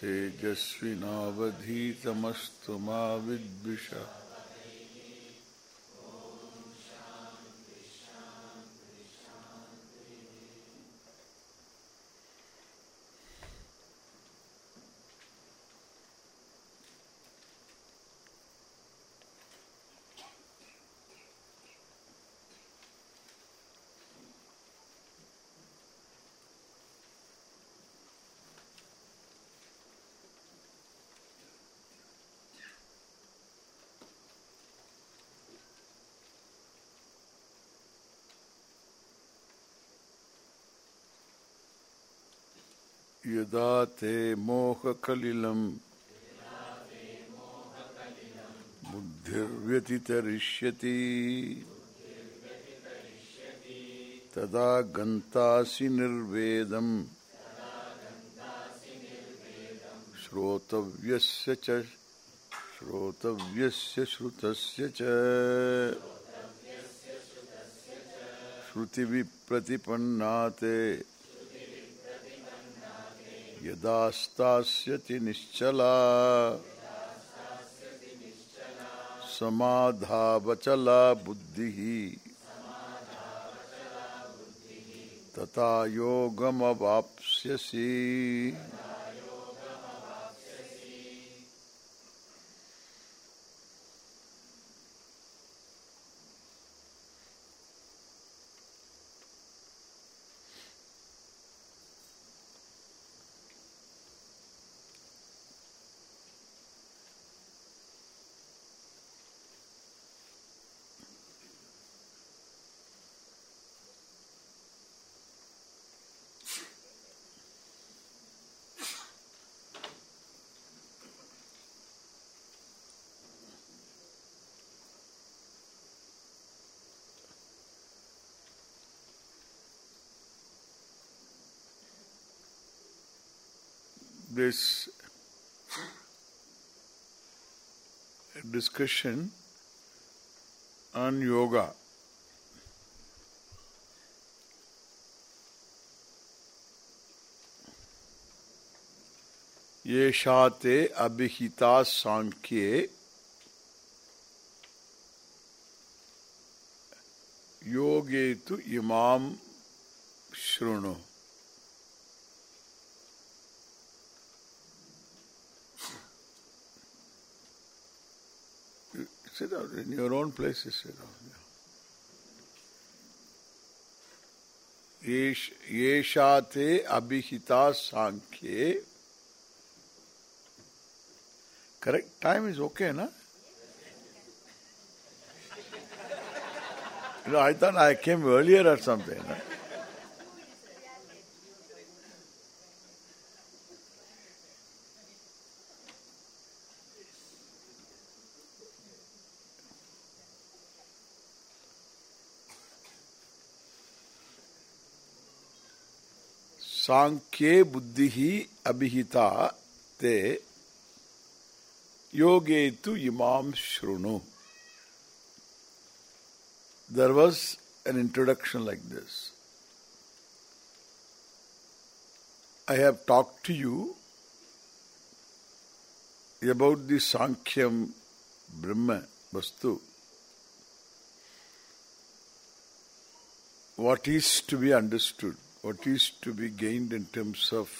तेजस्विनावधीतमस्तु मा विद्विषा। यदा ते मोहकलिलम्। बुद्धिर्व्यतितरिष्यति। तदा गन्तासि निर्वेदम्। श्रोतव्यस्य च श्रोतव्यस्य श्रुतस्य च। श्रुतिविप्रतिपन्नाते। यदास्तास्यति निश्चला। समाधावचला बुद्धिः। तथा योगमवाप्स्यसि। This discussion on yoga. येषाते अभिहिता सांख्ये योगे तु इमाम शृणु Sit down. In your own place, sit down. येषा ते अभिहिता सांख्ये correct time is okay na you know i thought i came earlier or something na? सांख्ये बुद्धि ही अभिहिता ते योगे तु इमाम श्रुणु There was an introduction like this. I have talked to you about the Sankhyam Brahma Vastu. What is to be understood What is to be gained in terms of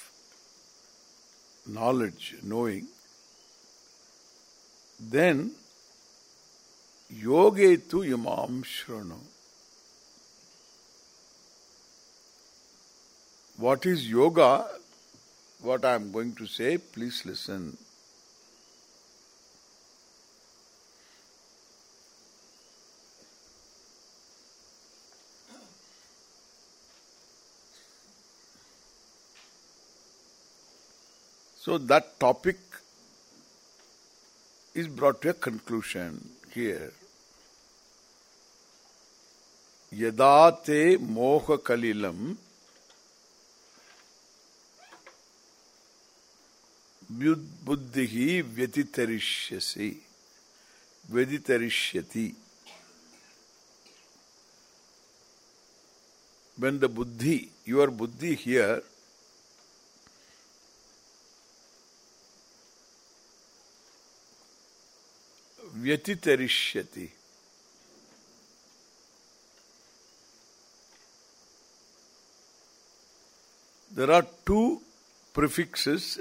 knowledge, knowing, then yogetu imam shranu. What is yoga? What I am going to say, please listen. So that topic is brought to a conclusion here. Yadate moha kalilam buddhihi vyatitarishyasi vyatitarishyati when the buddhi, your buddhi here vyatitarishyati. There are two prefixes,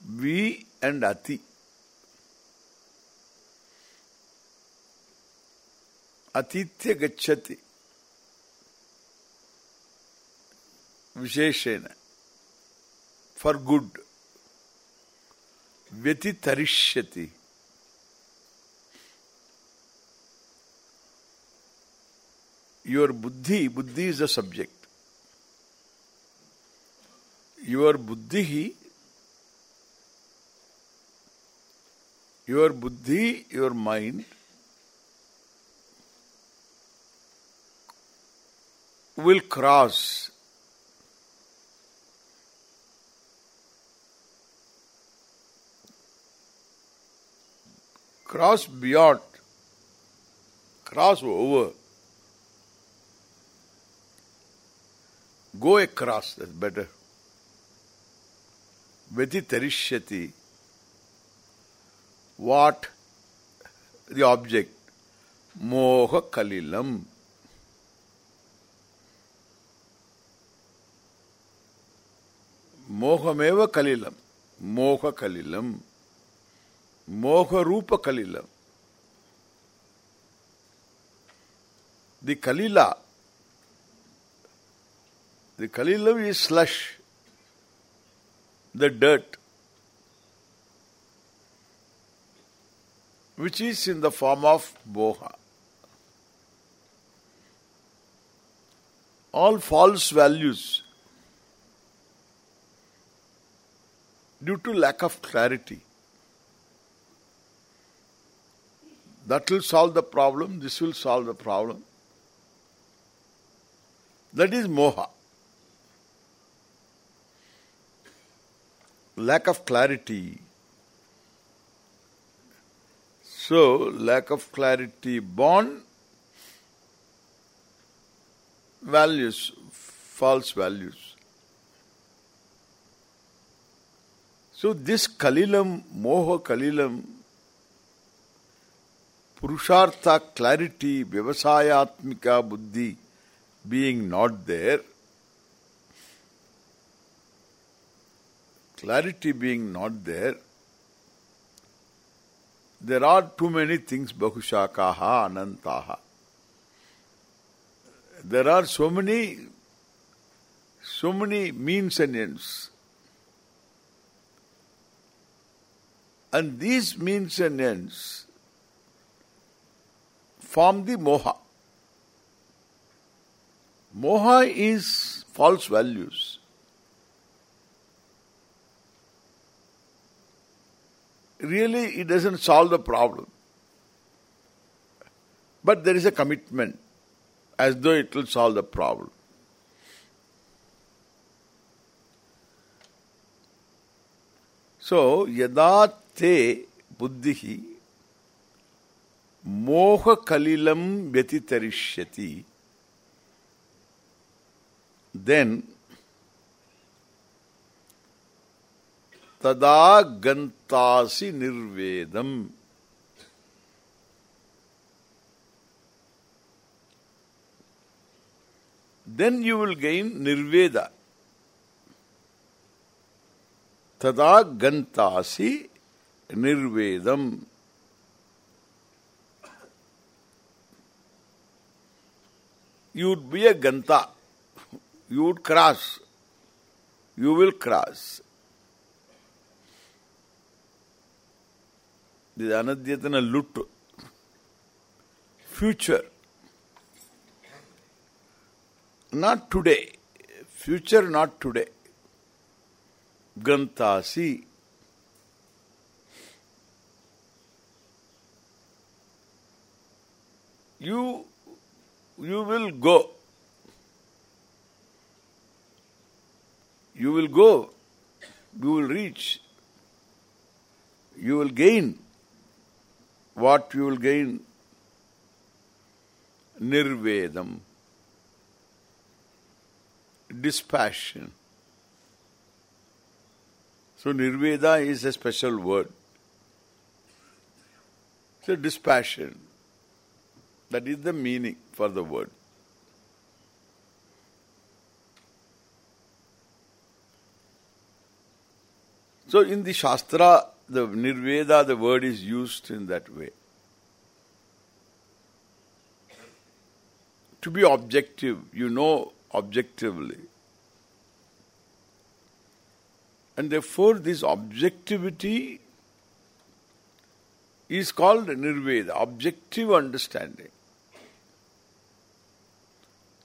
vi and ati. Atitya gacchati. Visheshena. For good. Vyatitarishyati. Your buddhi, buddhi is the subject. Your buddhi, your buddhi, your mind will cross cross beyond cross over go across that's better. Vyatitarishyati what the object moha kalilam mohameva kalilam moha kalilam moha rupa kalilam the kalila the kalilam is slush the dirt which is in the form of moha. All false values due to lack of clarity. That will solve the problem, this will solve the problem. That is moha. Lack of clarity. So, lack of clarity born values, false values. So this Kalilam, Moha Kalilam, Purushartha clarity, Vyavasayatmika Buddhi being not there, clarity being not there, there are too many things, Bahushakaha, Anantaha. There are so many, so many means and ends. And these means and ends form the moha. Moha is false values. Really it doesn't solve the problem. But there is a commitment as though it will solve the problem. So, yada te buddhihi moha kalilam vyatitarishyati then तदा गंतासी निर्वेदम then you will gain nirveda tada gantasi nirvedam you would be a ganta you would cross you will cross This is anadyatana lut. Future. Not today. Future not today. Gantasi. You you will go. You will go. You will reach. You will gain what you will gain? Nirvedam. Dispassion. So Nirveda is a special word. So dispassion. That is the meaning for the word. So in the Shastra, the Nirveda, the word is used in that way. To be objective, you know objectively. And therefore this objectivity is called Nirveda, objective understanding.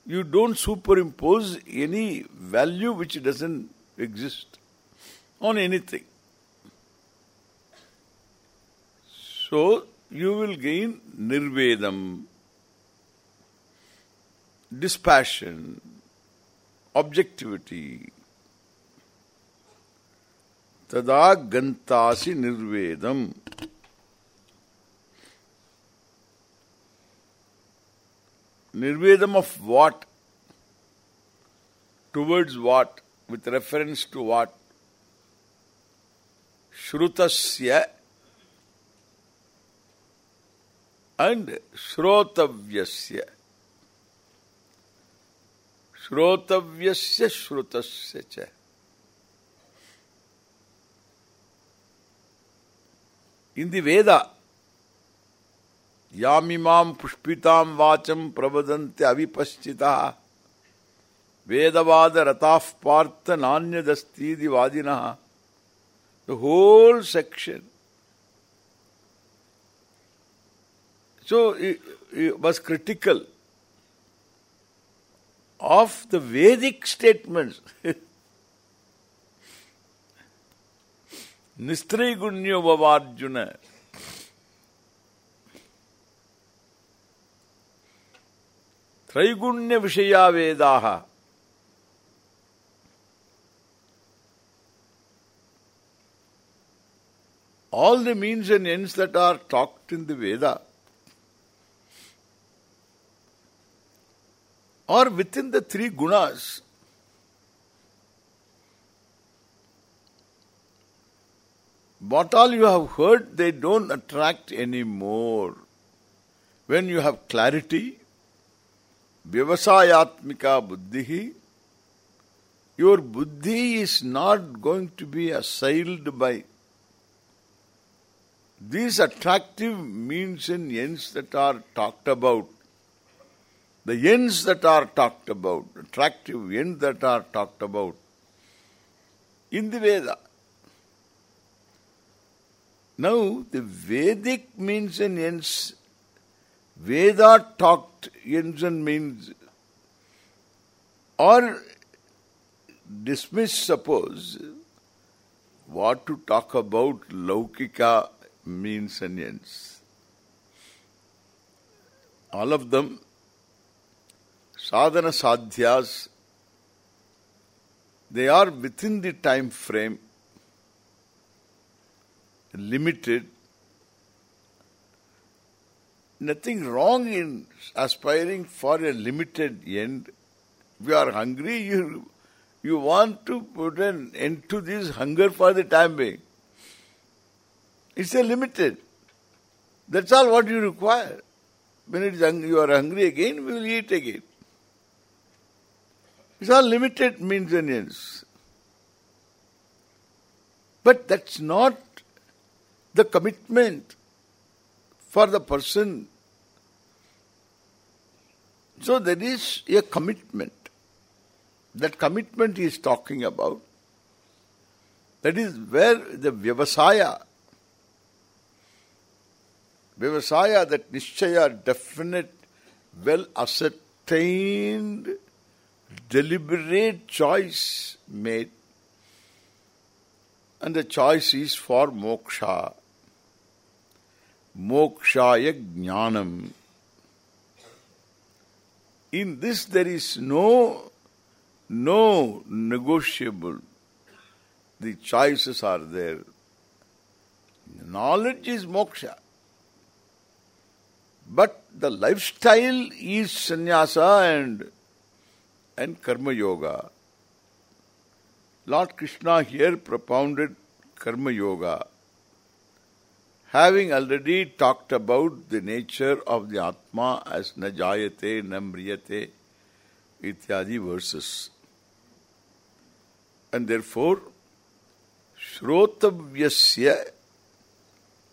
You don't superimpose any value which doesn't exist on anything. So, you will gain nirvedam, dispassion, objectivity. Tada gantasi nirvedam. Nirvedam of what? Towards what? With reference to what? Shrutasya and Shrotavyasya. Shrotavyasya Shrutasya cha. In the Veda, यामिमाम पुष्पिताम Wacham प्रवदन्ते अविपश्चिता वेदवाद रताफ Partha नान्यदस्तीदि वादिनः the whole section. So it, it was critical of the Vedic statements. Nistri Nistrigunya Vavarjuna. Traigunya Vishaya Vedaha. all the means and ends that are talked in the Veda are within the three gunas. What all you have heard, they don't attract anymore. When you have clarity, vyavasayatmika buddhi, your buddhi is not going to be assailed by these attractive means and ends that are talked about, the ends that are talked about, attractive ends that are talked about in the Veda. Now, the Vedic means and ends, Veda talked ends and means, or dismiss, suppose, what to talk about Laukika means and ends. All of them, sadhana sadhyas, they are within the time frame, limited. Nothing wrong in aspiring for a limited end. If you are hungry, you you want to put an end to this hunger for the time being. It's a limited. That's all what you require. When it is you are hungry again, we will eat again. It's all limited means and ends. But that's not the commitment for the person. So there is a commitment. That commitment he is talking about. That is where the vyavasaya Vivasaya, that Nishchaya, definite, well ascertained, deliberate choice made. And the choice is for moksha. Mokshaya jnanam. In this there is no, no negotiable. The choices are there. Knowledge is moksha. But the lifestyle is sannyasa and and karma yoga. Lord Krishna here propounded karma yoga. having already talked about the nature of the Atma as na jayate, na mriyate, ityadi verses. And therefore, Shrotavyasya,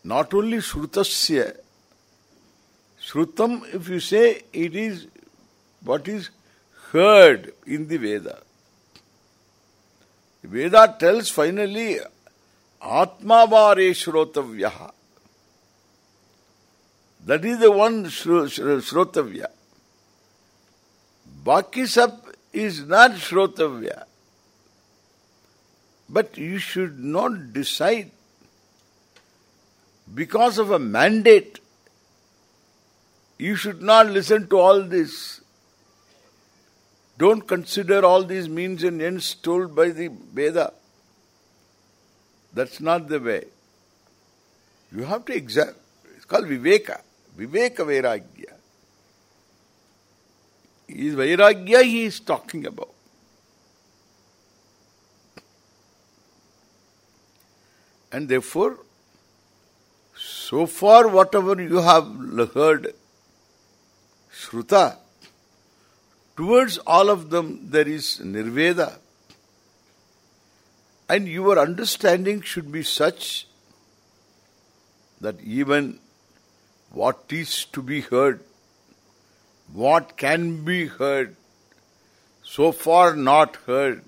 not only Shrutasya, Shrutam, if you say, it is what is heard in the Veda. The Veda tells finally, Atma Atmavare Shrotavyaha. That is the one Shrotavya. Baki sab is not Shrotavya. But you should not decide because of a mandate. You should not listen to all this. Don't consider all these means and ends told by the Veda. That's not the way. You have to examine. It's called Viveka. Viveka Vairagya. Is Vairagya he is talking about. And therefore, so far whatever you have heard, Shruta, towards all of them there is Nirveda. And your understanding should be such that even what is to be heard, what can be heard, so far not heard,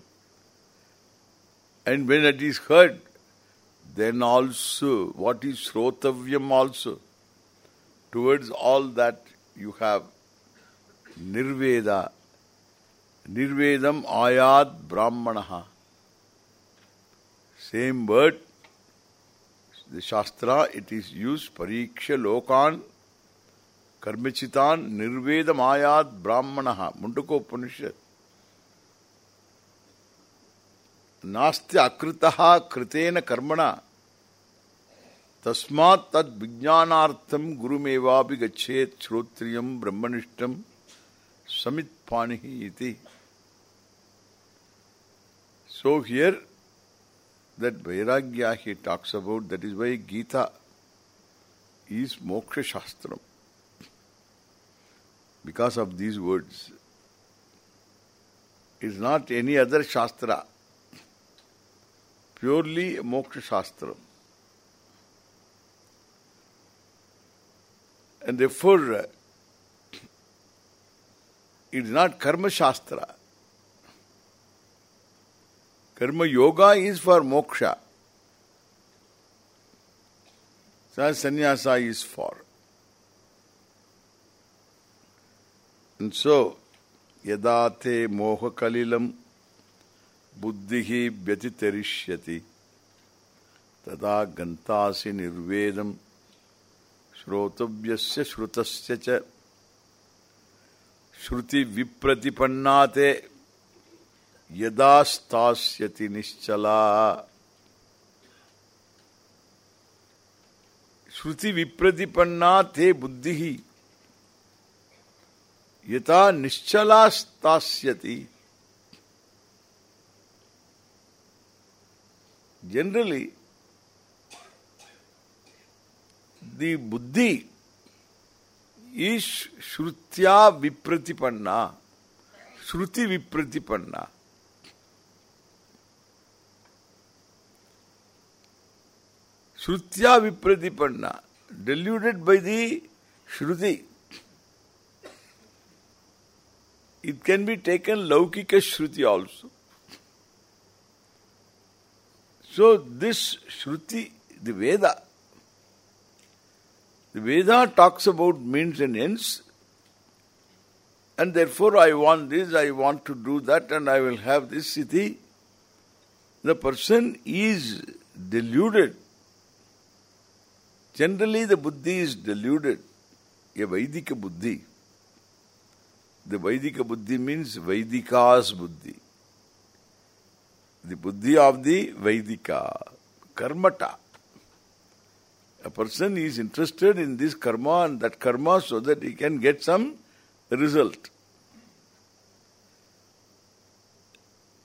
and when it is heard, then also what is Shrotavyam also, towards all that you have Nirveda, nirvedam ayat brahmanaha. Same word, the shastra, it is used, pariksha lokan karmichitan nirvedam ayat brahmanaha. Mundaka Upanishad. Nasti akritaha kritena karmana. Tasmat tad vijnanartham guru mevabhigachet shrotriyam samit samitpanihi iti. So here that Vairagya he talks about, that is why Gita is Moksha Shastram. Because of these words. It is not any other Shastra. Purely Moksha Shastram. And therefore, it is not Karma Shastra. Karma Yoga is for moksha. Sannyasa is for. And so, yadate moha kalilam buddhihi vyatitarishyati tada gantasi nirvedam श्रोतव्यस्य श्रुतस्य च श्रुति विप्रतिपन्नाते यदा स्थास्यति निश्चला श्रुति विप्रतिपन्ना थे बुद्धि ही यथा निश्चला स्थास्यति generally the buddhi is shrutya vipratipanna. Shruti vipratipanna. Shrutya vipratipanna. Deluded by the Shruti. It can be taken Laukika Shruti also. So this Shruti, the Veda, the Veda talks about means and ends and therefore I want this, I want to do that and I will have this city. The person is deluded. Generally the buddhi is deluded. A Vaidika buddhi. The Vaidika buddhi means Vaidika's buddhi. The buddhi of the Vaidika. Karmata. A person is interested in this karma and that karma so that he can get some result.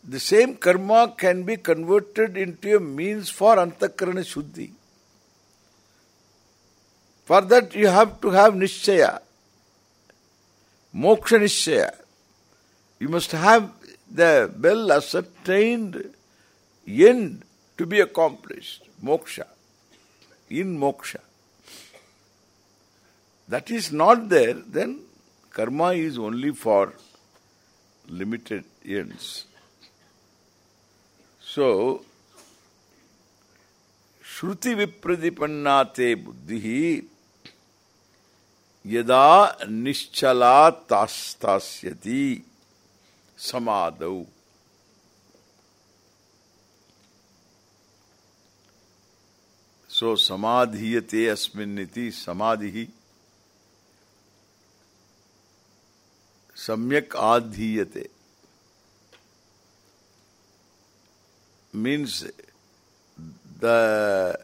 The same karma can be converted into a means for antakarana shuddhi. For that you have to have nishchaya. Moksha nishchaya. You must have the well ascertained end to be accomplished. Moksha. In moksha. That is not there, then karma is only for limited ends. So, Shruti vipradipannate buddhi yada nischala tastasyati samadau. So, samadhiyate asminniti samadhi samyak adhiyate means the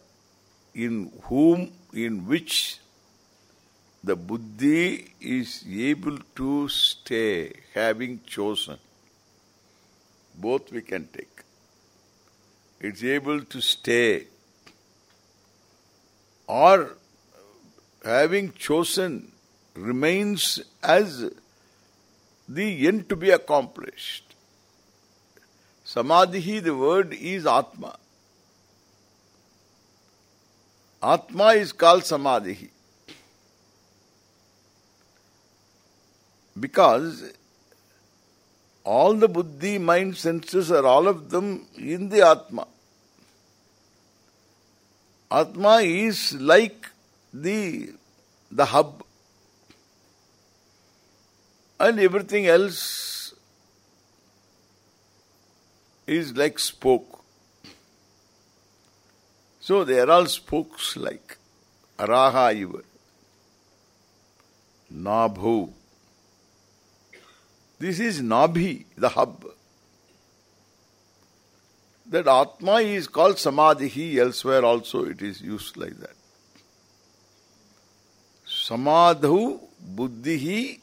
in whom in which the buddhi is able to stay having chosen both we can take it's able to stay or having chosen remains as the end to be accomplished. Samadhi, the word is Atma. Atma is called Samadhi. Because all the buddhi, mind, senses are all of them in the Atma. Atma is like the the hub and everything else is like spoke. So they are all spokes like Araha iva, Nabhu. This is Nabhi, the hub. That Atma is called Samadhi, elsewhere also it is used like that. Samadhu Buddhihi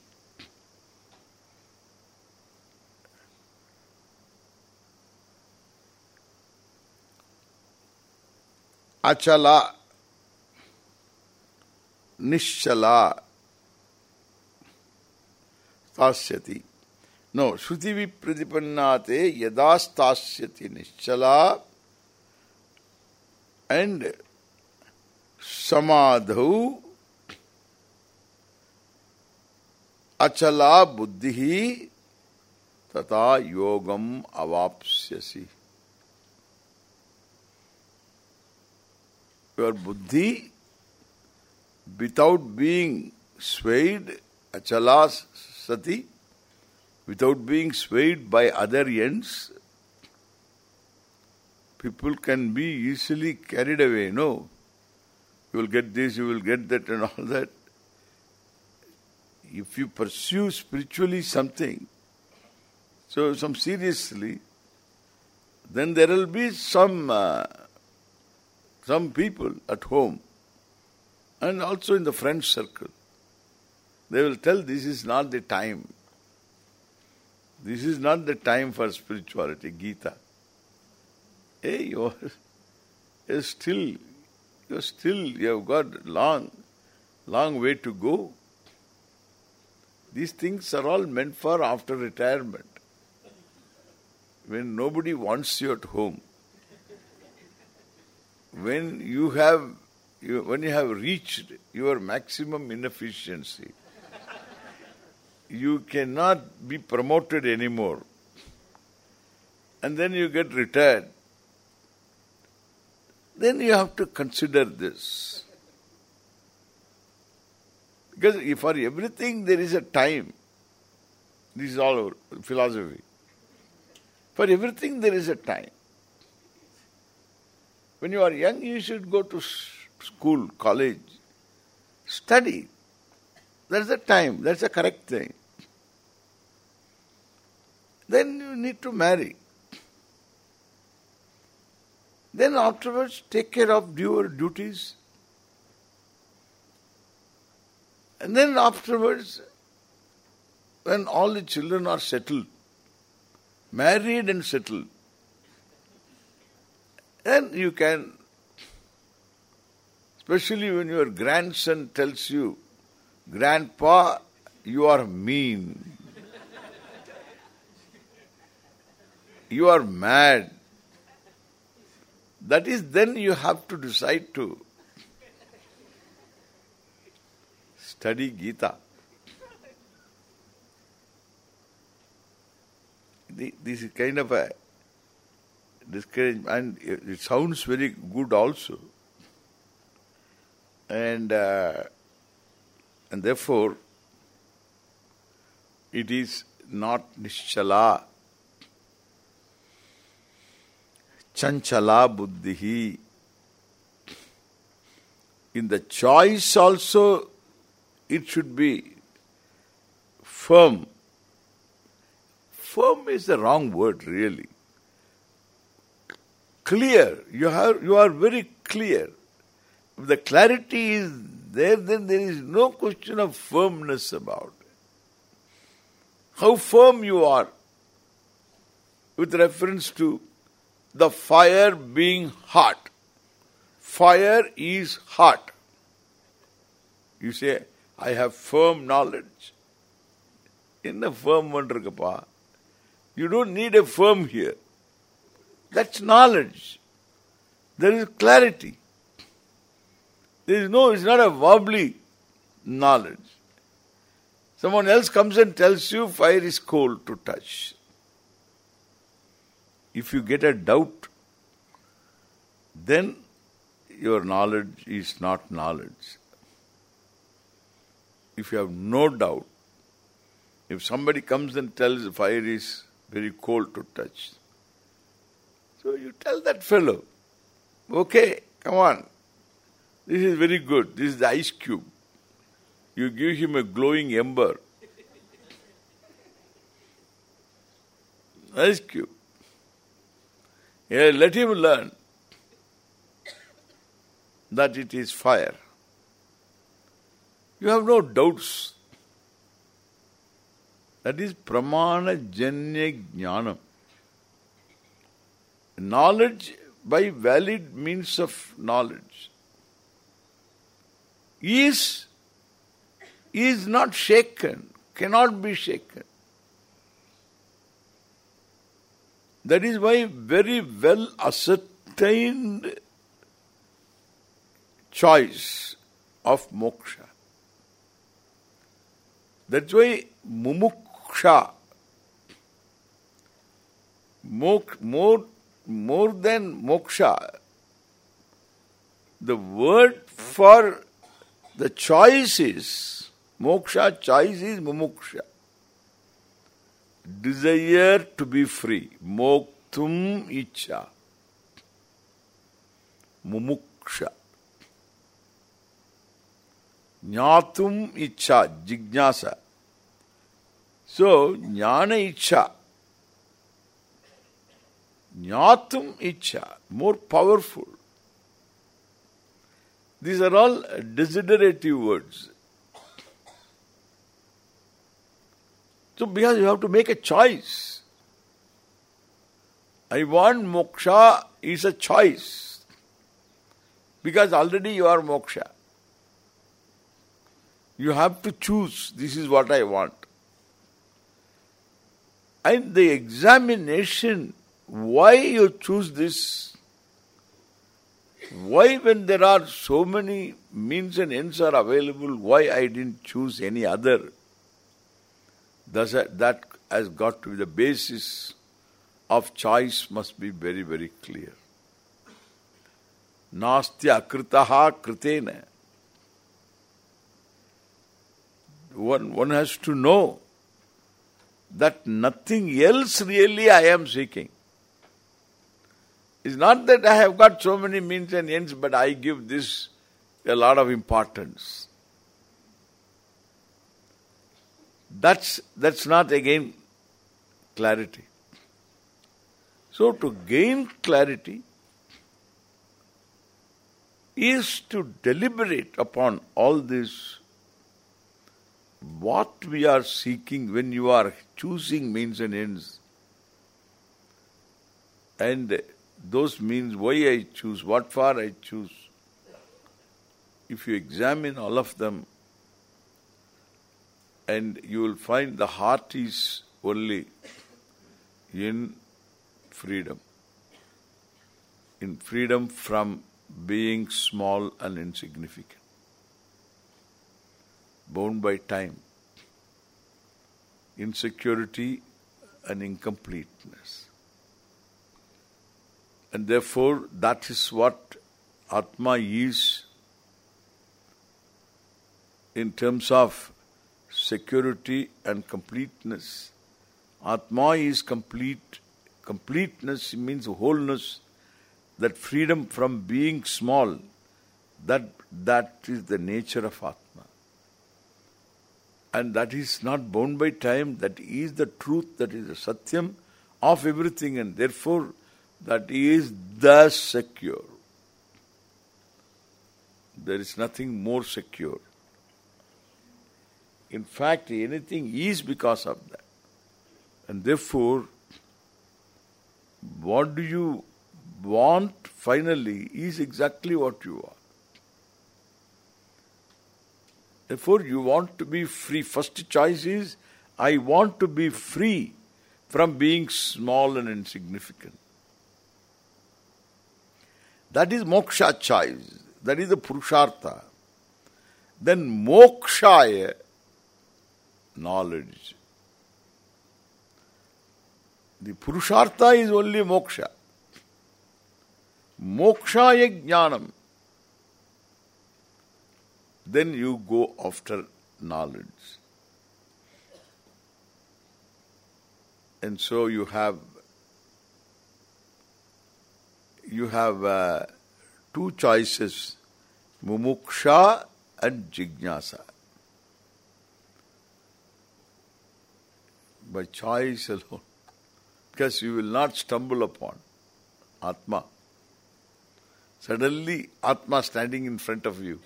Achala Nishala Tasyati. No, Shruti Vipradipannate Yadastasyati Nishala and Samadhu Achala Buddhihi Tata Yogam Avapsyasi. Your buddhi, without being swayed, achala sati, without being swayed by other ends, people can be easily carried away, no? You will get this, you will get that and all that. If you pursue spiritually something, so some seriously, then there will be some uh, some people at home and also in the friend circle. They will tell this is not the time. This is not the time for spirituality, Gita. Hey, you're, you're still, you're still, you have got long, long way to go. These things are all meant for after retirement. When nobody wants you at home when you have you, when you have reached your maximum inefficiency, you cannot be promoted anymore. And then you get retired. Then you have to consider this. Because for everything there is a time. This is all our philosophy. For everything there is a time. When you are young, you should go to school, college, study. That's the time. That's the correct thing. Then you need to marry. Then afterwards, take care of your duties. And then afterwards, when all the children are settled, married and settled, then you can Especially when your grandson tells you, Grandpa, you are mean. You are mad. That is then you have to decide to study Gita. This is kind of a discouragement and it sounds very good also. And uh, and therefore it is not nischala chanchala buddhihi in the choice also it should be firm. Firm is the wrong word really. Clear. You have you are very clear. If the clarity is there, then there is no question of firmness about it. How firm you are with reference to the fire being hot. Fire is hot. You say, I have firm knowledge. In the firm one You don't need a firm here. That's knowledge. There is clarity. There is no, it's not a wobbly knowledge. Someone else comes and tells you fire is cold to touch. If you get a doubt, then your knowledge is not knowledge. If you have no doubt, if somebody comes and tells the fire is very cold to touch, so you tell that fellow, okay, come on, this is very good. This is the ice cube. You give him a glowing ember. Ice cube. Yeah, let him learn that it is fire. You have no doubts. That is pramana janya jnanam. Knowledge by valid means of knowledge is is not shaken, cannot be shaken. That is why very well ascertained choice of moksha. That's why mumuksha, more, more, more than moksha, the word for the choice is, moksha choice is mumuksha. Desire to be free. Moktum icha. Mumuksha. Jnatum icha, jignasa. So, jnana icha. Jnatum icha, more powerful. These are all desiderative words. So because you have to make a choice. I want moksha is a choice. Because already you are moksha. You have to choose, this is what I want. And the examination, why you choose this why when there are so many means and ends are available, why I didn't choose any other? Thus, that has got to be the basis of choice must be very, very clear. Nastya kritaha kritena. One, one has to know that nothing else really I am seeking. It's not that I have got so many means and ends, but I give this a lot of importance. That's that's not again clarity. So to gain clarity is to deliberate upon all this what we are seeking when you are choosing means and ends. And those means why I choose, what for I choose. if you examine all of them, and you will find the heart is only in freedom. In freedom from being small and insignificant. Bound by time. Insecurity and incompleteness. And therefore, that is what Atma is in terms of security and completeness. Atma is complete. Completeness means wholeness, that freedom from being small. That that is the nature of Atma. And that is not bound by time, that is the truth, that is the satyam of everything and therefore that is the secure. There is nothing more secure. In fact, anything is because of that. And therefore, what do you want finally is exactly what you are. Therefore, you want to be free. First choice is, I want to be free from being small and insignificant. That is moksha choice. That is the purushartha. Then mokshaya knowledge. The Purushartha is only moksha. Moksha jnanam. Then you go after knowledge. And so you have you have uh, two choices, mumuksha and jignasa. By choice alone. Because you will not stumble upon Atma. Suddenly, Atma standing in front of you.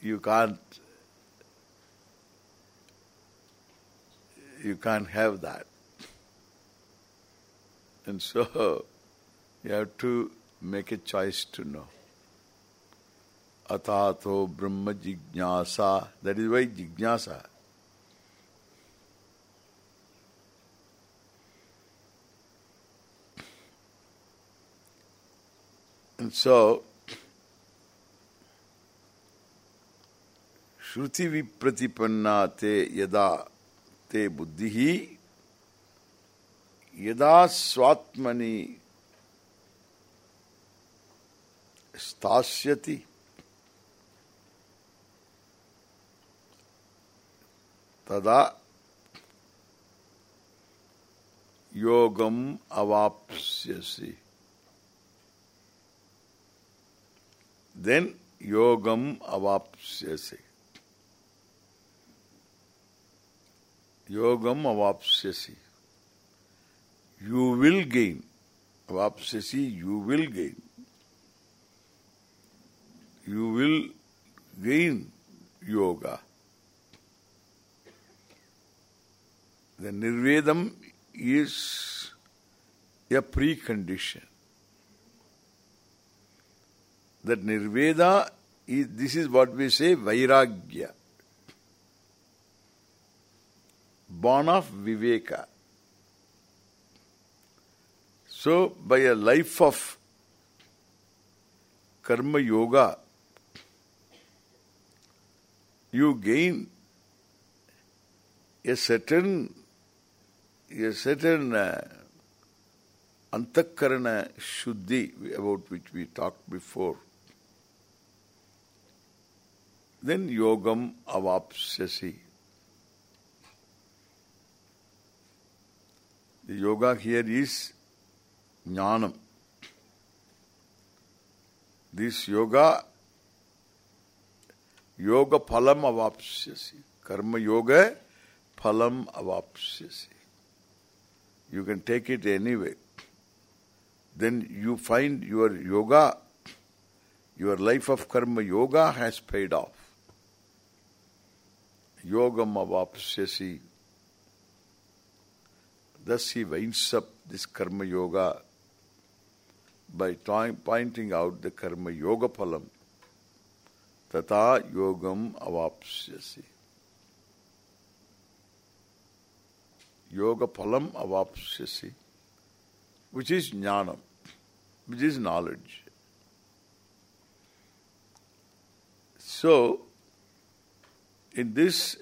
You can't you can't have that. And so you have to make a choice to know. Atato Brahma Jignasa. That is why Jignasa. And so, Shruti vipratipanna te yada te buddhihi yada swatmani stasyati tada yogam avapsyasi. Then yogam avapsyasi. Yogam avapsyasi. You will gain. Avapsyasi, you will gain. You will gain yoga. The nirvedam is a precondition. That nirveda is, this is what we say, vairagya. Born of viveka. So, by a life of karma yoga, you gain a certain a certain uh, antakarana shuddhi about which we talked before. Then yogam avapsyasi. The yoga here is jnanam. This yoga, yoga phalam avapsyasi. Karma yoga phalam avapsyasi. You can take it anyway. Then you find your yoga, your life of karma yoga has paid off. Yogam avapsyasi. Thus he winds up this karma yoga by pointing out the karma yoga phalam. Tata yogam avapsyasi. Yoga phalam avapsyasi. Which is jnanam. Which is knowledge. So, in this,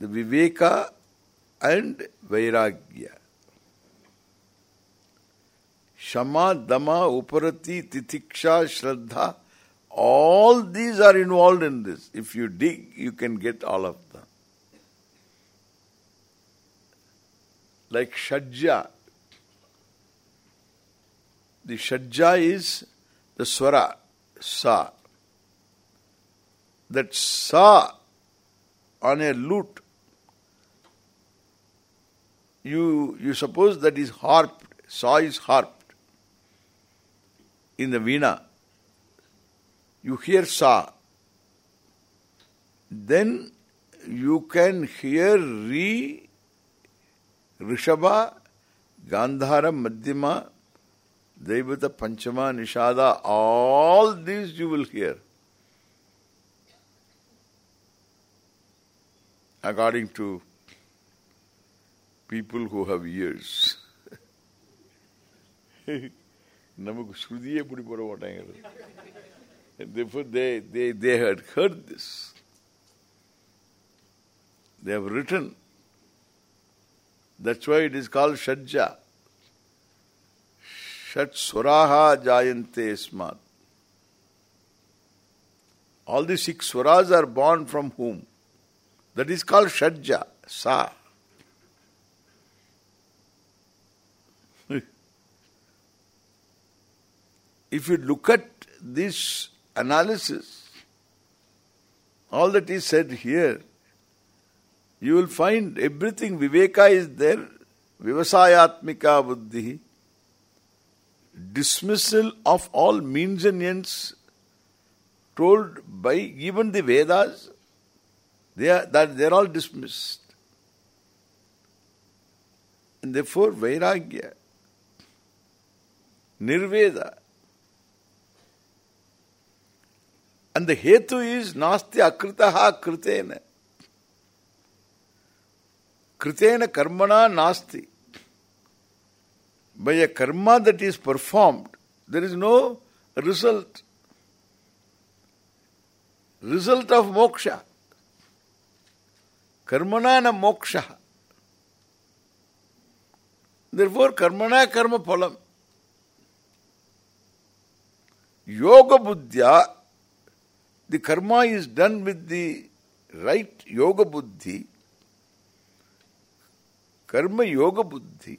the viveka and vairagya. Shama, Dama, Uparati, Titiksha, Shraddha, all these are involved in this. If you dig, you can get all of them. Like Shadja. The Shadja is the Swara, Sa. That Sa on a lute you you suppose that is harped, saw is harped in the veena. You hear sa. Then you can hear re, rishabha, gandhara, madhyama, dhaivata, panchama, nishada, all these you will hear. According to people who have ears. நமக்கு ஸ்ருதியே இப்படி போட மாட்டாங்கிறது therefore they, they, they had heard this. They have written. That's why it is called Shadja. Shat Swaraha Jayante Ismat. All the six swaras are born from whom? That is called Shadja, Sa. if you look at this analysis, all that is said here, you will find everything Viveka is there, Vyavasayatmika Buddhi, dismissal of all means and ends told by even the Vedas, they are that they are all dismissed. And therefore Vairagya, Nirveda, And the hetu is nasti akritaha kritena. Kritena karmana nasti. By a karma that is performed, there is no result. Result of moksha. Karmana na moksha. Therefore, karmana karma phalam. Yoga buddhya the karma is done with the right yoga buddhi, karma yoga buddhi,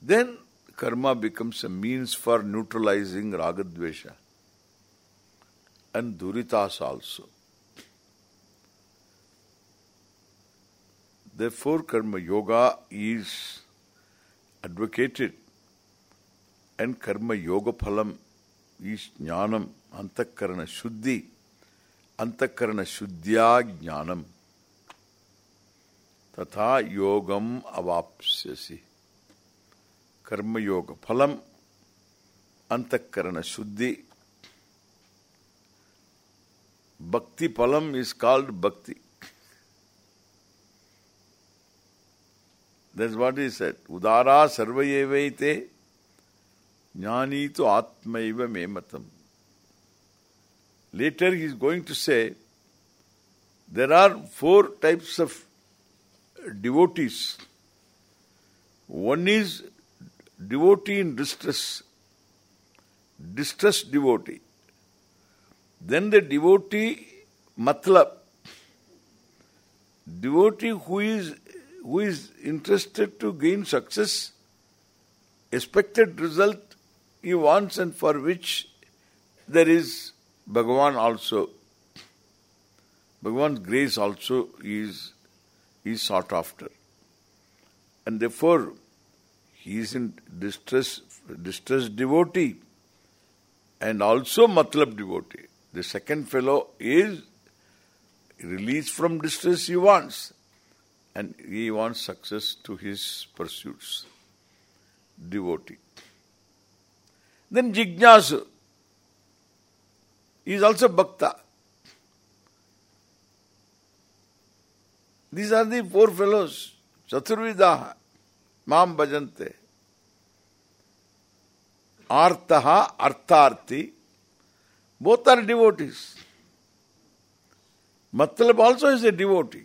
then karma becomes a means for neutralizing ragadvesha and duritas also. Therefore, Karma Yoga is advocated and Karma Yoga Phalam is Jnanam, Antakarana Shuddhi, Antakarana Shuddhya Jnanam. Tatha Yogam Avapsyasi. Karma Yoga Phalam, Antakarana Shuddhi. Bhakti Phalam is called Bhakti. That's what he said. Udara sarva evaite jnani tu atmaiva mematam. Later he is going to say there are four types of devotees. One is devotee in distress, distressed devotee. Then the devotee matlab, devotee who is who is interested to gain success, expected result he wants and for which there is Bhagavan also, Bhagavan's grace also is, is sought after. And therefore, he is in distress, distressed devotee and also matlab devotee. The second fellow is released from distress he wants and he wants success to his pursuits. devotee. Then Jignasu is also Bhakta. These are the four fellows. Chaturvidaha. Mam bhajante. Artaha, Artharthi. Both are devotees. Matlab also is a devotee.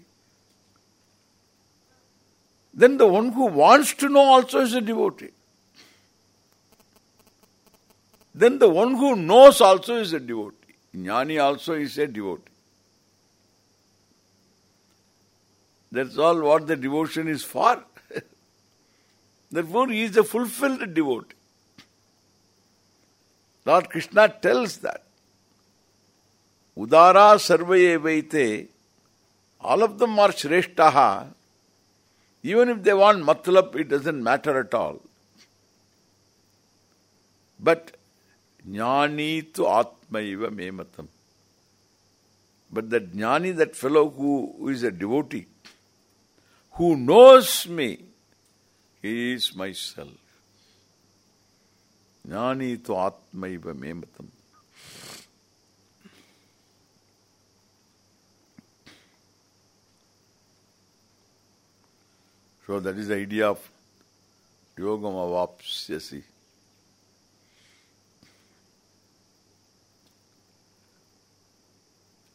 Then the one who wants to know also is a devotee. Then the one who knows also is a devotee. Jnani also is a devotee. That's all what the devotion is for. Therefore, he is a fulfilled devotee. Lord Krishna tells that. Udara sarvaye vaite, all of them are shreshtaha. Even if they want matlab, it doesn't matter at all. But jnani tu atmaiva mematam. But that jnani, that fellow who, who is a devotee, who knows me, he is myself. Jnani tu atmaiva mematam. So that is the idea of yogam avapsyasi.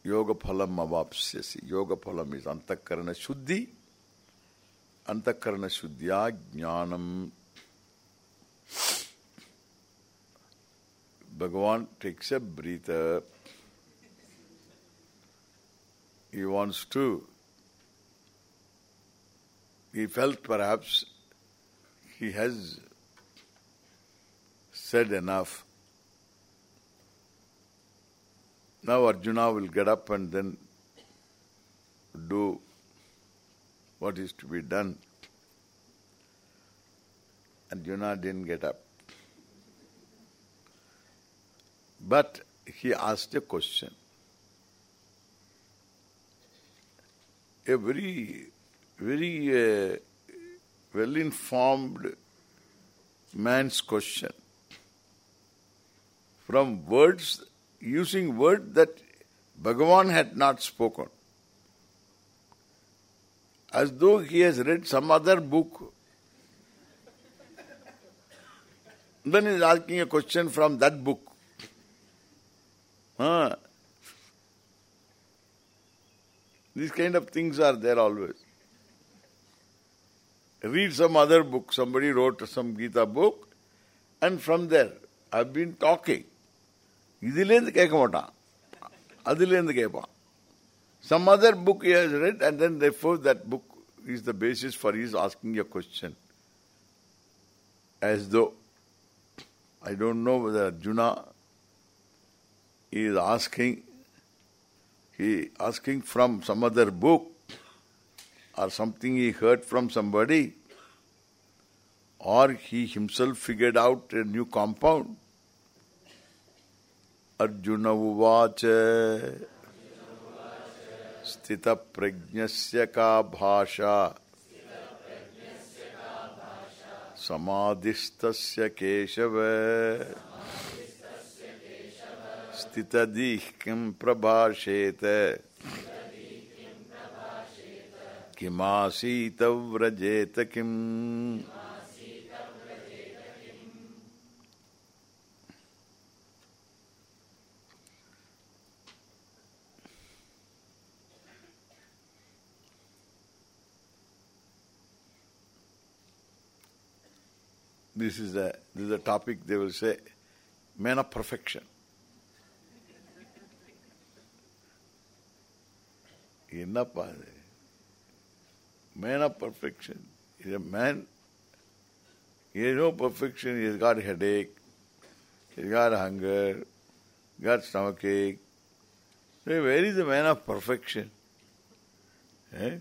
Yoga phalam avapsyasi. Yoga phalam is antakarana shuddhi. Antakarana shuddhya jnanam. Bhagavan takes a breather. He wants to he felt perhaps he has said enough. Now Arjuna will get up and then do what is to be done. And Arjuna didn't get up. But he asked a question. A very very uh, well-informed man's question from words, using words that Bhagavan had not spoken. As though he has read some other book. then he is asking a question from that book. Huh? These kind of things are there always read some other book. Somebody wrote some Gita book and from there I've been talking. இதிலேருந்து கேட்க மாட்டான் அதிலேருந்து கேட்பான் Some other book he has read and then therefore that book is the basis for his asking a question. As though, I don't know whether Arjuna is asking, he asking from some other book or something he heard from somebody or he himself figured out a new compound. Arjuna uvacha sthita prajnasya ka bhasha samadhistasya keshava स्थितदीह Kim प्रभाषेत किमासीत व्रजेत Kim This is a this is a topic they will say, man of perfection. என்னப்பா அது man of perfection is a man he has no perfection he has got headache he has got hunger got stomachache so where is the man of perfection eh?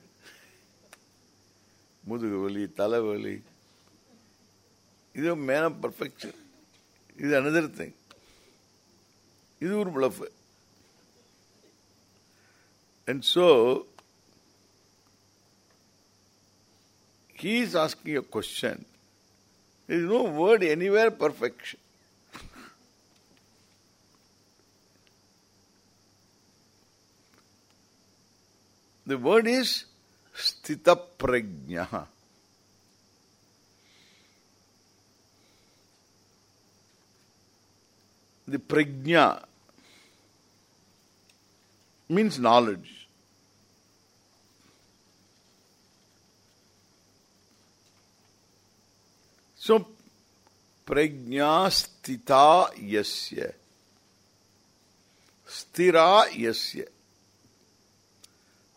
முதுகு வலி தலைவலி இது man of perfection இது another thing இது ஒரு bluff and so He is asking a question There is no word anywhere perfection. The word is sthita prajna. The prajna means knowledge. So, prajna sthita yasya. Sthira yasya.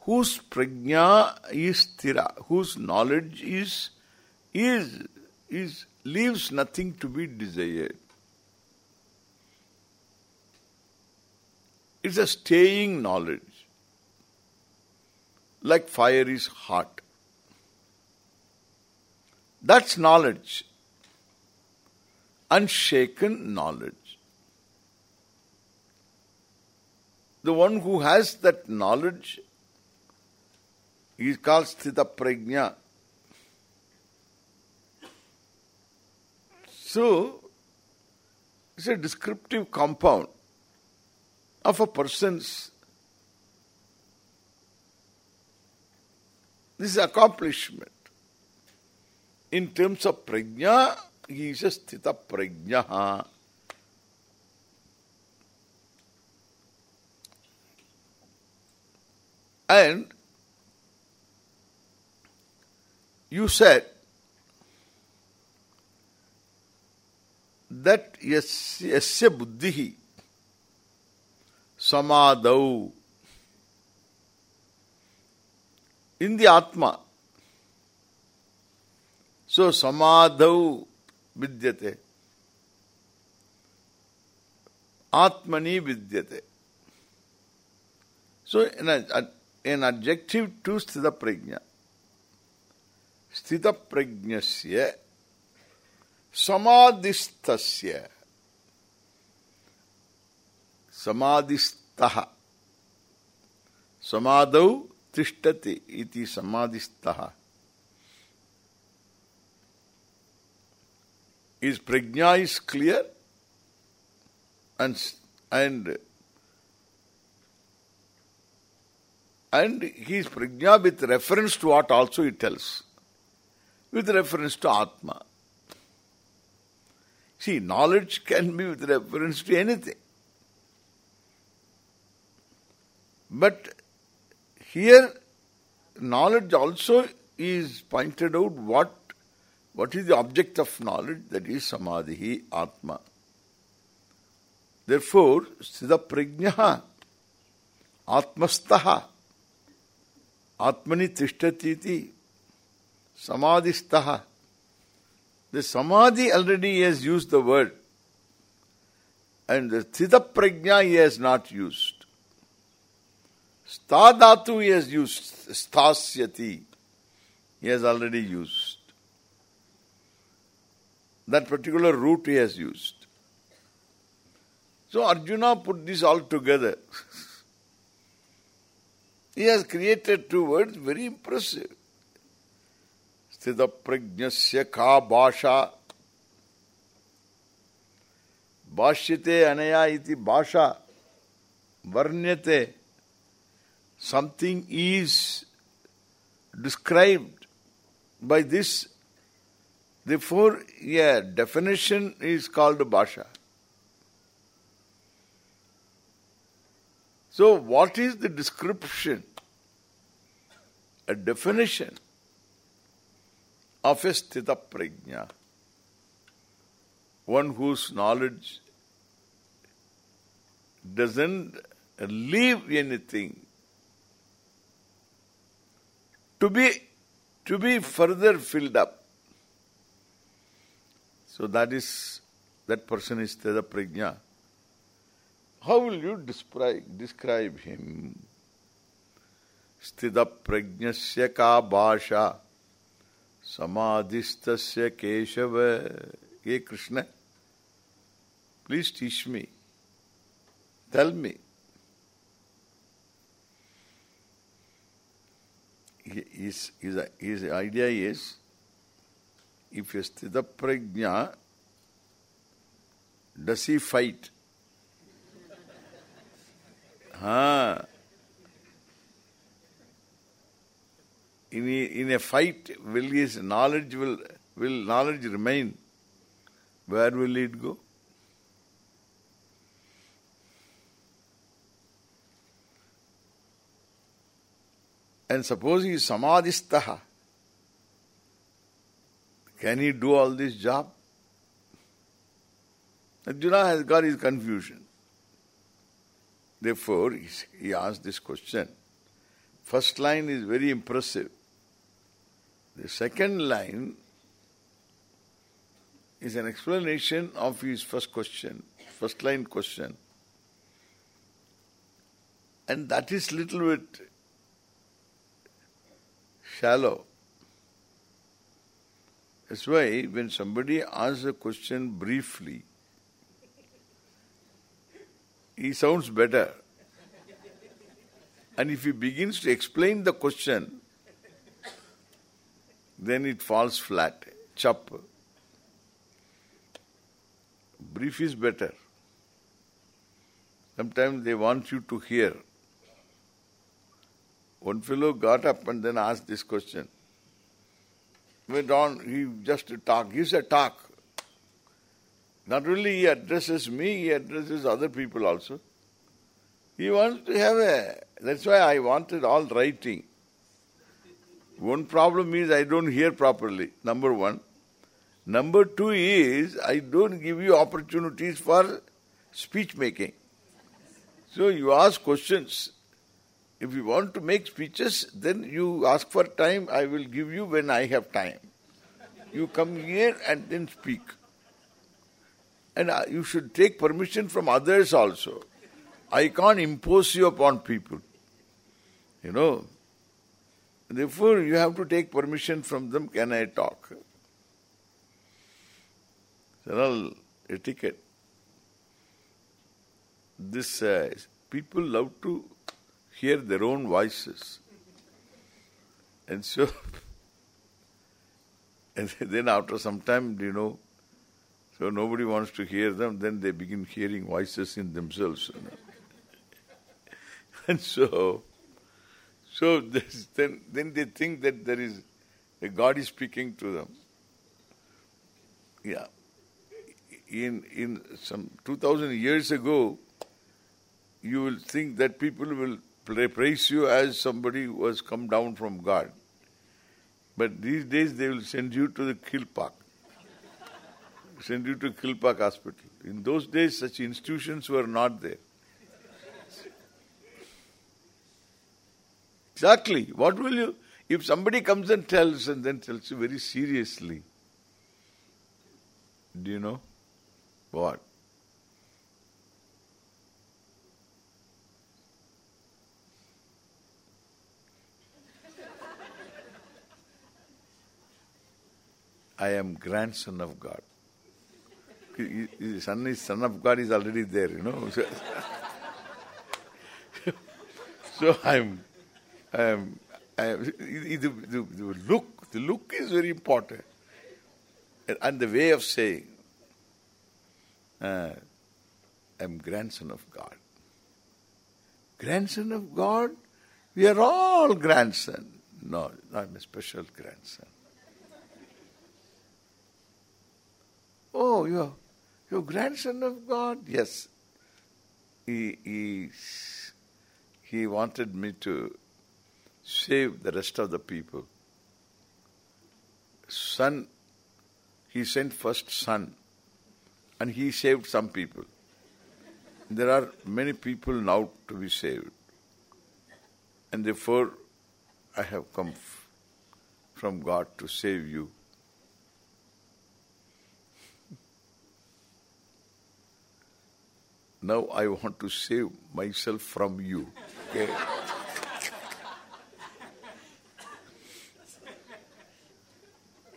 Whose prajna is stira, whose knowledge is, is, is, leaves nothing to be desired. It's a staying knowledge. Like fire is hot. That's knowledge. Unshaken knowledge. The one who has that knowledge is called sthita prajna. So, it's a descriptive compound of a person's this is accomplishment. In terms of prajna, sthita prajna. And you said that yasya buddhihi samadau in the Atma. So samadau ವಿದ್ಯತೆ ಆತ್ಮನಿ ವಿದ್ಯತೆ so an objective to ಸ್ಥಿತಪ್ರಜ್ಞ ಸ್ಥಿತಪ್ರಜ್ಞಸ್ಯ ಸಮಾಧಿಸ್ಥಸ್ಯ ಸಮಾಧಿಸ್ಥಃ ಸಮಾಧೌ ತಿಷ್ಟತಿ ಇತಿ ಸಮಾಧಿಸ್ಥಃ His prajna is clear and and and his prajna with reference to what also he tells. With reference to Atma. See, knowledge can be with reference to anything. But here knowledge also is pointed out what what is the object of knowledge that is samadhi atma. Therefore, siddha atmastaha atmani tishtati iti samadhistaha. The samadhi already has used the word and the siddha prajna he has not used. Stadatu he has used. Stasyati. He has already used. That particular root he has used. So Arjuna put this all together. he has created two words very impressive. Sthita prajnasya ka bhasha. Bhashyate anaya iti bhasha. Varnyate something is described by this, therefore a definition is called bhasha. So what is the description? A definition of a sthita prajna. One whose knowledge doesn't leave anything to be to be further filled up. So that is that person is Sthita Prajna. How will you describe describe him? Sthita prajnasya ka bhasha samadhistasya keshava. Hey Krishna, please teach me. Tell me. his, his, his idea is, if a prajna, does he fight? Ah. In a, in a fight, will his knowledge will will knowledge remain? Where will it go? And suppose he is samadhistaha. Can he do all this job? Arjuna has got his confusion. Therefore, he asked this question. First line is very impressive. The second line is an explanation of his first question, first line question. And that is little bit shallow. That's why when somebody asks a question briefly, he sounds better. And if he begins to explain the question, then it falls flat, chop. Brief is better. Sometimes they want you to hear. One fellow got up and then asked this question. Went on, he just talk. He said talk. Not only he addresses me, he addresses other people also. He wants to have a... That's why I wanted all writing. One problem is I don't hear properly, number one. Number two is I don't give you opportunities for speech making. So you ask questions. If you want to make speeches, then you ask for time, I will give you when I have time. You come here and then speak. And uh, you should take permission from others also. I can't impose you upon people. You know. Therefore, you have to take permission from them, can I talk? General etiquette. This uh, people love to hear their own voices. And so, and then after some time, you know, so nobody wants to hear them, then they begin hearing voices in themselves. You know. and so, so this, then then they think that there is a God is speaking to them. Yeah. In in some two thousand years ago, you will think that people will praise you as somebody who has come down from God. But these days they will send you to the Kilpauk. Send you to Kilpauk Hospital. In those days such institutions were not there. Exactly. What will you, if somebody comes and tells and then tells you very seriously, do you know what? I am grandson of God. Son is son of God is already there, you know. So, so I'm, I'm, I'm the, the, the look, the look is very important, and the way of saying, uh, I'm grandson of God. Grandson of God? We are all grandson. No, I'm a special grandson. Oh, you are, you're grandson of God? Yes. He, he, he wanted me to save the rest of the people. Son, he sent first son and he saved some people. There are many people now to be saved. And therefore, I have come from God to save you. Now I want to save myself from you. Okay?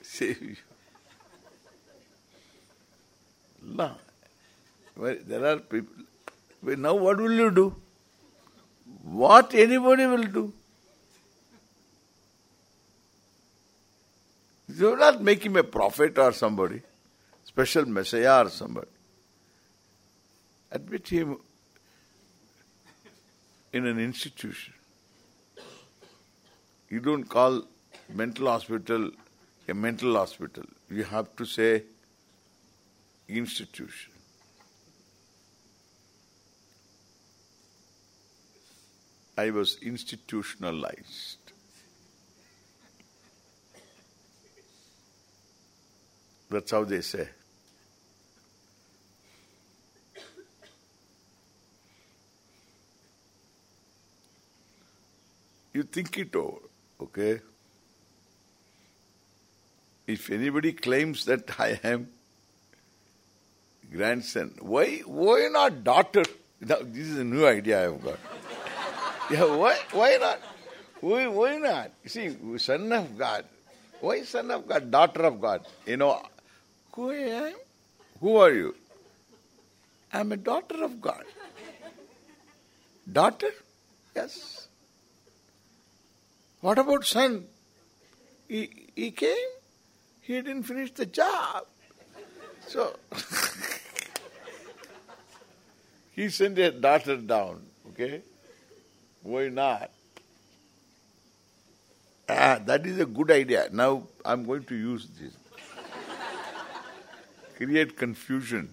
save you. No. There are people. Now what will you do? What anybody will do? Do not make him a prophet or somebody, special messiah or somebody. Admit him in an institution. You don't call mental hospital a mental hospital. You have to say institution. I was institutionalized. That's how they say. You think it over, okay? If anybody claims that I am grandson, why why not daughter? This is a new idea I've got. yeah, why why not? Why why not? You see, son of God. Why son of God? Daughter of God. You know, who I am? Who are you? I'm a daughter of God. Daughter? Yes. What about son? He, he came, he didn't finish the job. So, he sent a daughter down, okay? Why not? Ah, that is a good idea. Now I'm going to use this. Create confusion.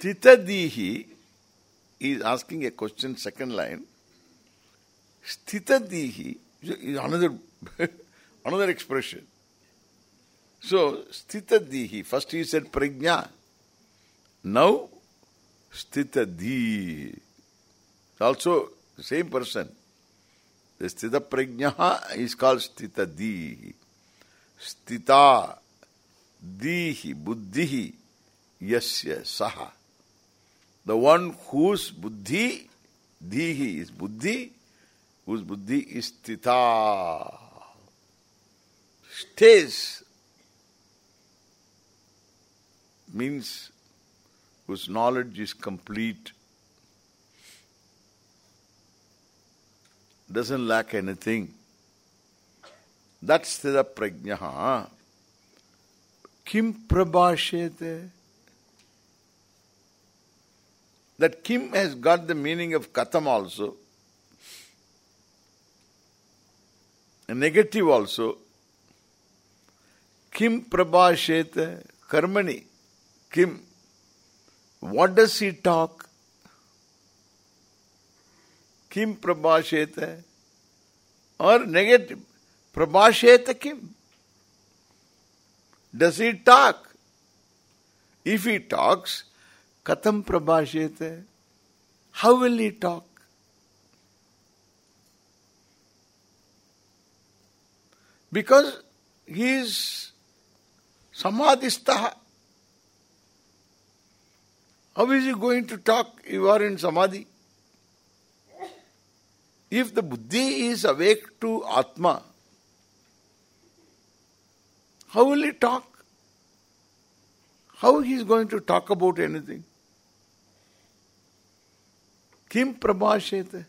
Stitadihi is asking a question, second line. Stitadihi is another another expression. So, stitadihi, first he said prajna. Now, stitadi. Also, same person. The stita prajna is called stitadi. Stita, dihi, buddhihi, yasya, saha. The one whose buddhi, dihi is buddhi, whose buddhi is stita. Stays means whose knowledge is complete, doesn't lack anything. That's the prajna. Kim prabhashete? That Kim has got the meaning of Katham also. Negative also. Kim prabhashete? Karmani. Kim. What does he talk? Kim prabhashete? Or negative. Prabhashete kim? Does he talk? If he talks, katham prabhashete? How will he talk? Because he is samadhistaha. How is he going to talk if you are in samadhi? If the buddhi is awake to Atma, how will he talk? How he is going to talk about anything? Kim prabhasheta?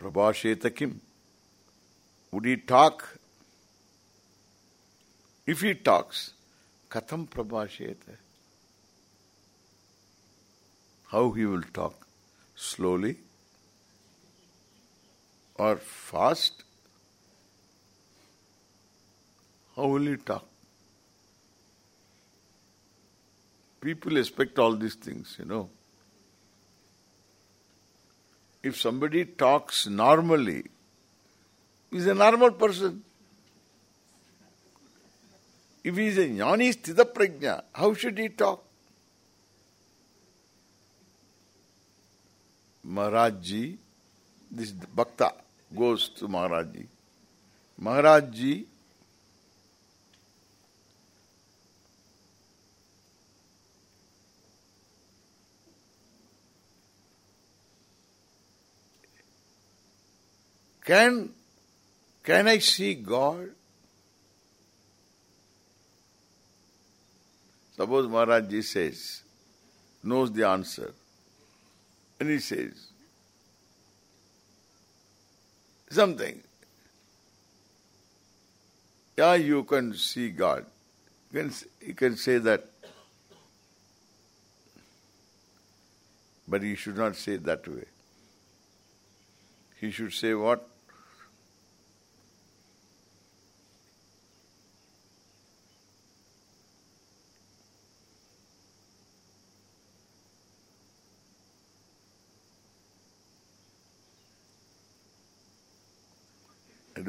Prabhasheta kim? Would he talk? If he talks, katham prabhasheta? How he will talk? Slowly or fast? How will he talk? People expect all these things, you know. If somebody talks normally, he's a normal person. If he is a jnani sthita prajna, how should he talk? Maharaj ji, this bhakta goes to Maharaj ji. Can can I see God? Suppose Maharajji says, knows the answer, and he says something. Yeah, you can see God. You can, you can say that. But he should not say that way. He should say what? I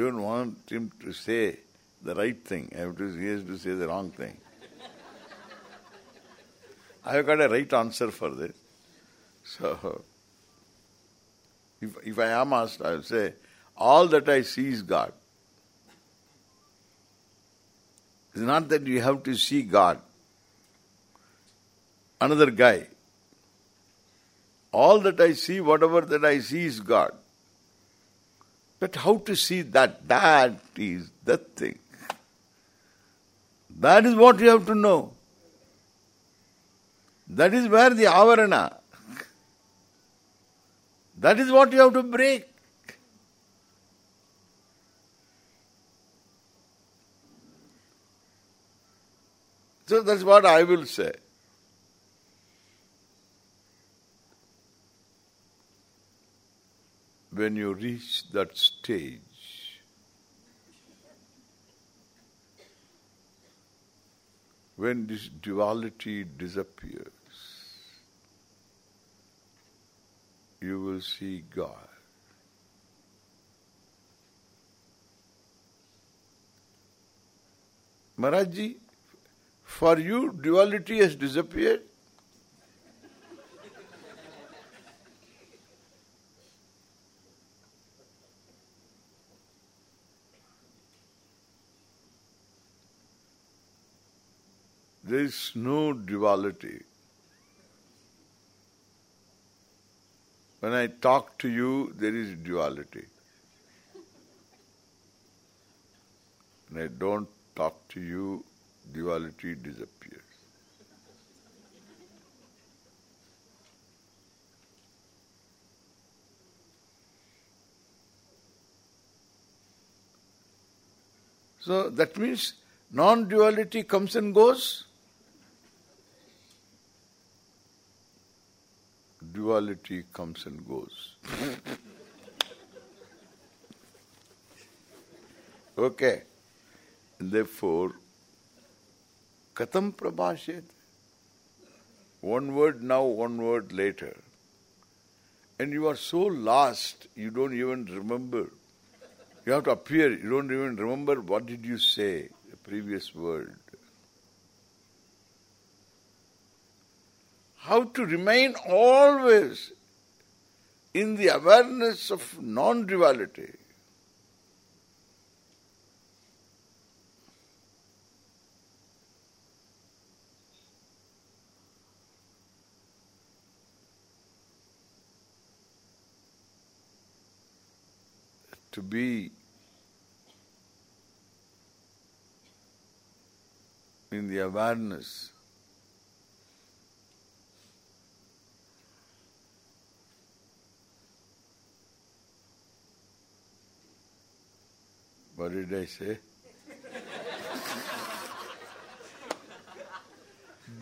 don't him to say the right thing. I have to, he has to say the wrong thing. I have got a right answer for this. So, if, if I am asked, I will say, all that I see is God. It's not that you have to see God. Another guy. All that I see, whatever that I see is God. But how to see that? That is the thing. That is what you have to know. That is where the avarana. That is what you have to break. So that's what I will say. When you reach that stage, when this duality disappears, you will see God. Maharajji, for you duality has disappeared? There is no duality. When I talk to you, there is duality. When I don't talk to you, duality disappears. So that means non-duality comes and goes. Duality comes and goes. okay. Therefore, katam prabhashet. One word now, one word later. And you are so lost, you don't even remember. You have to appear, you don't even remember what did you say, the previous word. How to remain always in the awareness of non-duality. to be in the awareness What did I say?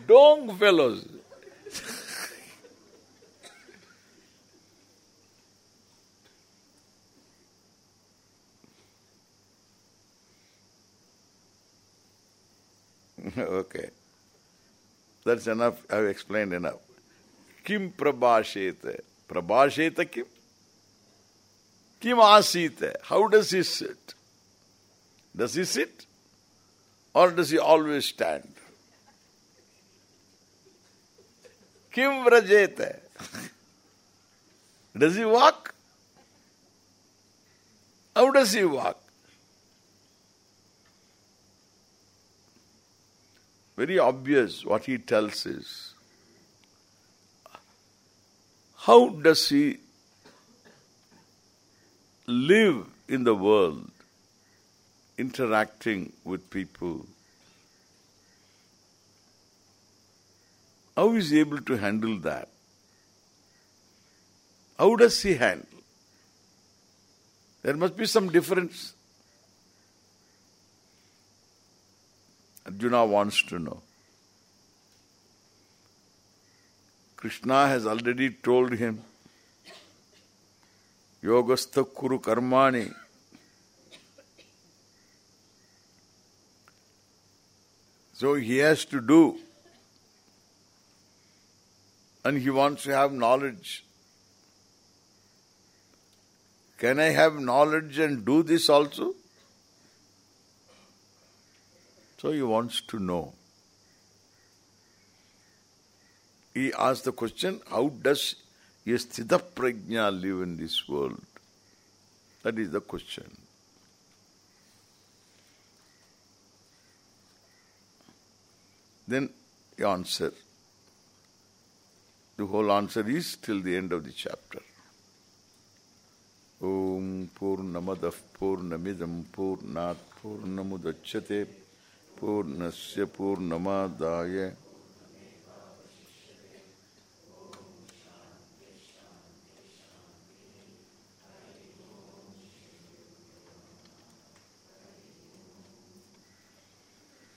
Dong fellows. okay. That's enough. I've explained enough. Kim prabhasheta? Prabhasheta kim? Kim asita? How does he sit? Does he sit? Or does he always stand? Kim vrajeta? Does he walk? How does he walk? Very obvious what he tells is how does he live in the world interacting with people How is he able to handle that? How does he handle? There must be some difference. Arjuna wants to know. Krishna has already told him, Yogastha Kuru Karmani. So he has to do. And he wants to have knowledge. Can I have knowledge and do this also? So he wants to know. He asks the question, how does a sthita prajna live in this world? That is the question. Then the answer. The whole answer is till the end of the chapter. Om Purnamadah Purnamidam Purnat Purnamudachyate Purnasya Purnamadaya